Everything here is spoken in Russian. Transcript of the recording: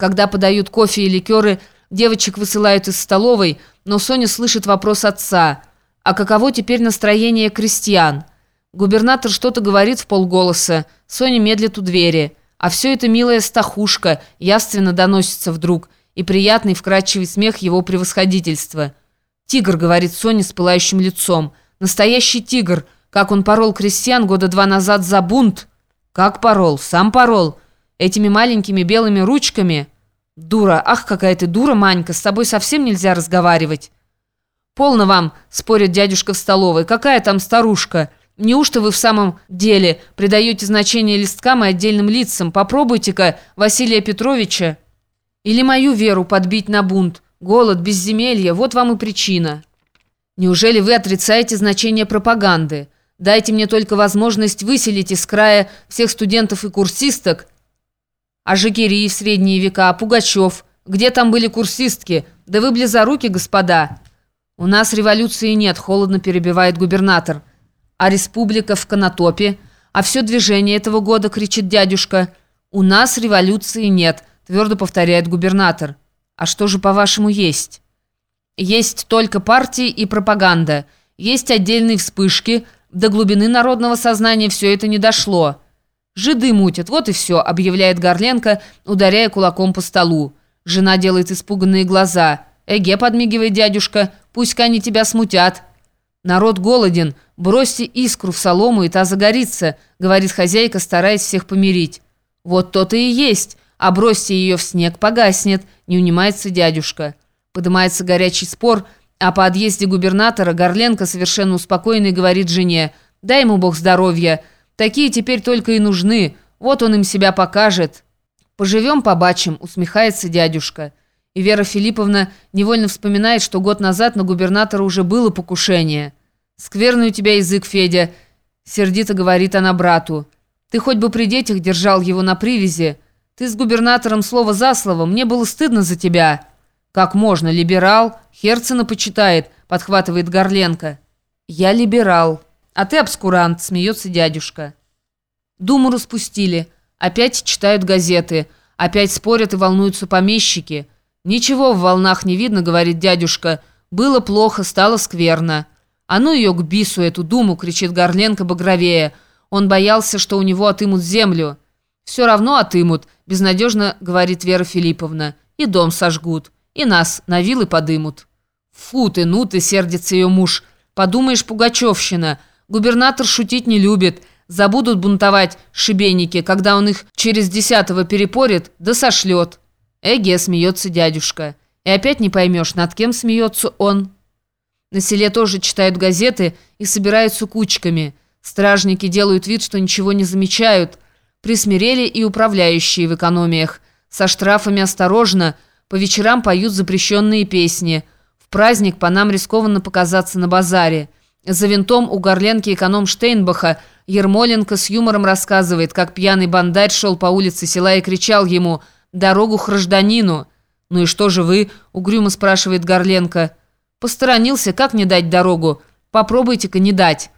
Когда подают кофе и ликеры, девочек высылают из столовой, но Соня слышит вопрос отца. А каково теперь настроение крестьян? Губернатор что-то говорит в полголоса. Соня медлит у двери. А все это милая стахушка, яственно доносится вдруг, и приятный вкрадчивый смех его превосходительства. «Тигр», — говорит Соня с пылающим лицом. «Настоящий тигр, как он порол крестьян года два назад за бунт». «Как порол? Сам порол. Этими маленькими белыми ручками...» «Дура! Ах, какая ты дура, Манька! С тобой совсем нельзя разговаривать!» «Полно вам!» – спорит дядюшка в столовой. «Какая там старушка? Неужто вы в самом деле придаете значение листкам и отдельным лицам? Попробуйте-ка Василия Петровича или мою веру подбить на бунт. Голод, безземелье – вот вам и причина. Неужели вы отрицаете значение пропаганды? Дайте мне только возможность выселить из края всех студентов и курсисток – а Жигири в средние века, Пугачев. Где там были курсистки? Да вы близоруки, господа. У нас революции нет, холодно перебивает губернатор. А республика в Конотопе? А все движение этого года, кричит дядюшка. У нас революции нет, твердо повторяет губернатор. А что же, по-вашему, есть? Есть только партии и пропаганда. Есть отдельные вспышки. До глубины народного сознания все это не дошло. «Жиды мутят, вот и все», — объявляет Горленко, ударяя кулаком по столу. Жена делает испуганные глаза. «Эге», — подмигивает дядюшка, — «пусть-ка они тебя смутят». «Народ голоден, бросьте искру в солому, и та загорится», — говорит хозяйка, стараясь всех помирить. «Вот то-то и есть, а бросьте ее в снег, погаснет», — не унимается дядюшка. Поднимается горячий спор, а по отъезде губернатора Горленко совершенно успокоенный говорит жене «Дай ему Бог здоровья», Такие теперь только и нужны. Вот он им себя покажет. Поживем, побачим, усмехается дядюшка. И Вера Филипповна невольно вспоминает, что год назад на губернатора уже было покушение. «Скверный у тебя язык, Федя», — сердито говорит она брату. «Ты хоть бы при детях держал его на привязи. Ты с губернатором слово за слово, мне было стыдно за тебя». «Как можно, либерал? Херцена почитает», — подхватывает Горленко. «Я либерал». «А ты обскурант», — смеется дядюшка. Думу распустили. Опять читают газеты. Опять спорят и волнуются помещики. «Ничего в волнах не видно», — говорит дядюшка. «Было плохо, стало скверно». «А ну ее к бису, эту думу!» — кричит Горленко багровее. Он боялся, что у него отымут землю. «Все равно отымут», — безнадежно говорит Вера Филипповна. «И дом сожгут, и нас на вилы подымут». «Фу ты, ну ты!» — сердится ее муж. «Подумаешь, пугачевщина!» Губернатор шутить не любит. Забудут бунтовать шибенники, когда он их через десятого перепорит, да сошлет. Эге, смеется дядюшка. И опять не поймешь, над кем смеется он. На селе тоже читают газеты и собираются кучками. Стражники делают вид, что ничего не замечают. Присмирели и управляющие в экономиях. Со штрафами осторожно, по вечерам поют запрещенные песни. В праздник по нам рискованно показаться на базаре. За винтом у горленки эконом Штейнбаха Ермоленко с юмором рассказывает, как пьяный бандарь шел по улице села и кричал ему «Дорогу хражданину!» «Ну и что же вы?» — угрюмо спрашивает Горленко. «Посторонился, как не дать дорогу? Попробуйте-ка не дать».